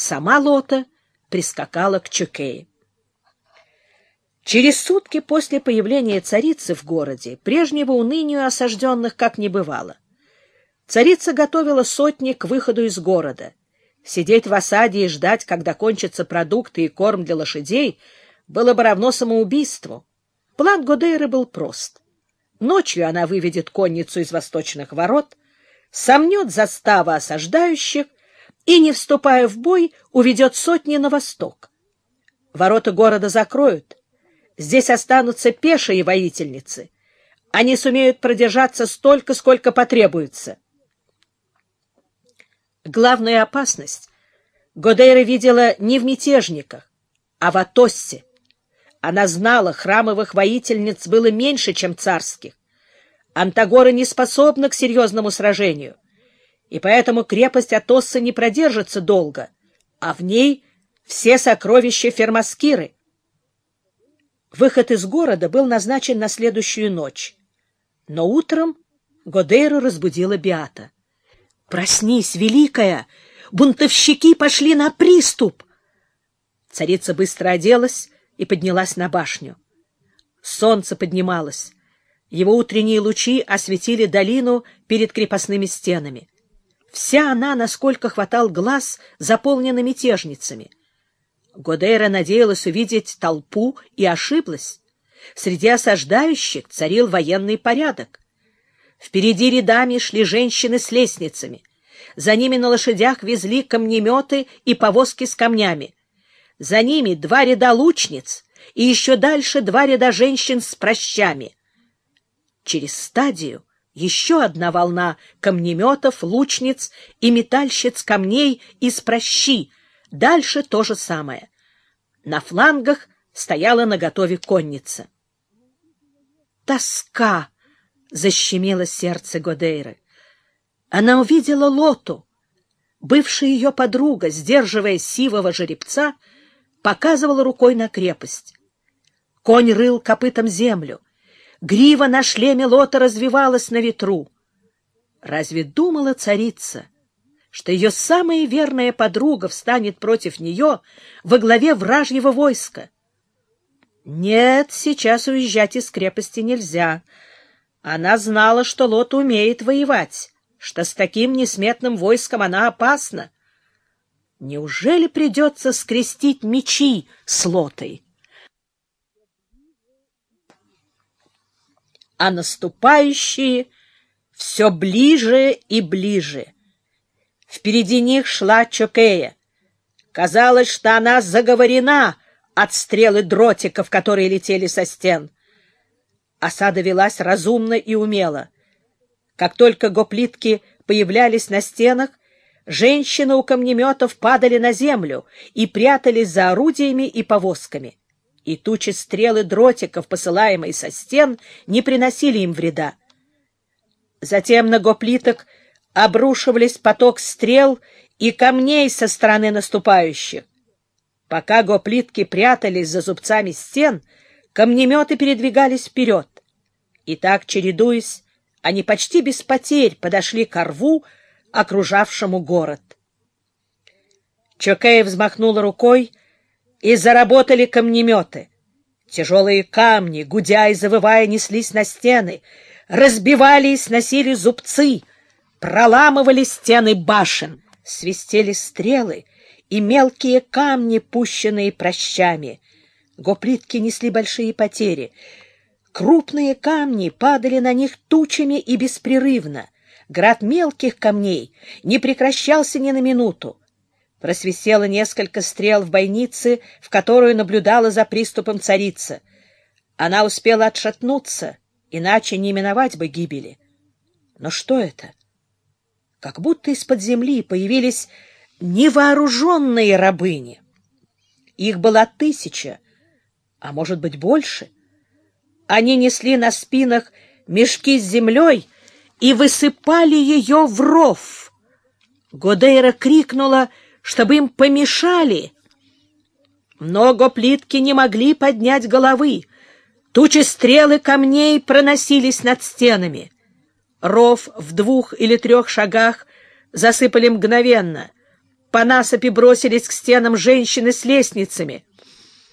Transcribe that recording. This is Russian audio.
сама Лота прискакала к Чукее. Через сутки после появления царицы в городе прежнего унынию осажденных как не бывало. Царица готовила сотни к выходу из города. Сидеть в осаде и ждать, когда кончатся продукты и корм для лошадей, было бы равно самоубийству. План Годейры был прост. Ночью она выведет конницу из восточных ворот, сомнет заставы осаждающих и, не вступая в бой, уведет сотни на восток. Ворота города закроют. Здесь останутся пешие воительницы. Они сумеют продержаться столько, сколько потребуется. Главную опасность Годейра видела не в мятежниках, а в Атоссе. Она знала, храмовых воительниц было меньше, чем царских. Антагора не способна к серьезному сражению, и поэтому крепость Атосса не продержится долго, а в ней все сокровища Фермаскиры. Выход из города был назначен на следующую ночь, но утром Годейру разбудила Биата. «Проснись, великая! Бунтовщики пошли на приступ!» Царица быстро оделась и поднялась на башню. Солнце поднималось. Его утренние лучи осветили долину перед крепостными стенами. Вся она, насколько хватал глаз, заполнена мятежницами. Годейра надеялась увидеть толпу и ошиблась. Среди осаждающих царил военный порядок. Впереди рядами шли женщины с лестницами. За ними на лошадях везли камнеметы и повозки с камнями. За ними два ряда лучниц и еще дальше два ряда женщин с прощами. Через стадию еще одна волна камнеметов, лучниц и метальщиц камней из прощи. Дальше то же самое. На флангах стояла наготове конница. Тоска защемило сердце Годейры. Она увидела Лоту. Бывшая ее подруга, сдерживая сивого жеребца, показывала рукой на крепость. Конь рыл копытом землю. Грива на шлеме Лота развивалась на ветру. Разве думала царица, что ее самая верная подруга встанет против нее во главе вражьего войска? Нет, сейчас уезжать из крепости нельзя — она знала, что Лот умеет воевать, что с таким несметным войском она опасна. Неужели придется скрестить мечи с Лотой? А наступающие все ближе и ближе. Впереди них шла Чокея. Казалось, что она заговорена от стрелы дротиков, которые летели со стен. Осада велась разумно и умело. Как только гоплитки появлялись на стенах, женщины у камнеметов падали на землю и прятались за орудиями и повозками. И тучи стрелы дротиков, посылаемые со стен, не приносили им вреда. Затем на гоплиток обрушивались поток стрел и камней со стороны наступающих. Пока гоплитки прятались за зубцами стен, камнеметы передвигались вперед. И так, чередуясь, они почти без потерь подошли к рву, окружавшему город. Чокея взмахнула рукой, и заработали камнеметы. Тяжелые камни, гудя и завывая, неслись на стены, разбивали и сносили зубцы, проламывали стены башен, свистели стрелы и мелкие камни, пущенные прощами. Гоплитки несли большие потери — Крупные камни падали на них тучами и беспрерывно. Град мелких камней не прекращался ни на минуту. Просвисело несколько стрел в бойнице, в которую наблюдала за приступом царица. Она успела отшатнуться, иначе не миновать бы гибели. Но что это? Как будто из-под земли появились невооруженные рабыни. Их была тысяча, а может быть больше — они несли на спинах мешки с землей и высыпали ее в ров. Годейра крикнула, чтобы им помешали. Много плитки не могли поднять головы. Тучи стрелы камней проносились над стенами. Ров в двух или трех шагах засыпали мгновенно. По насыпи бросились к стенам женщины с лестницами.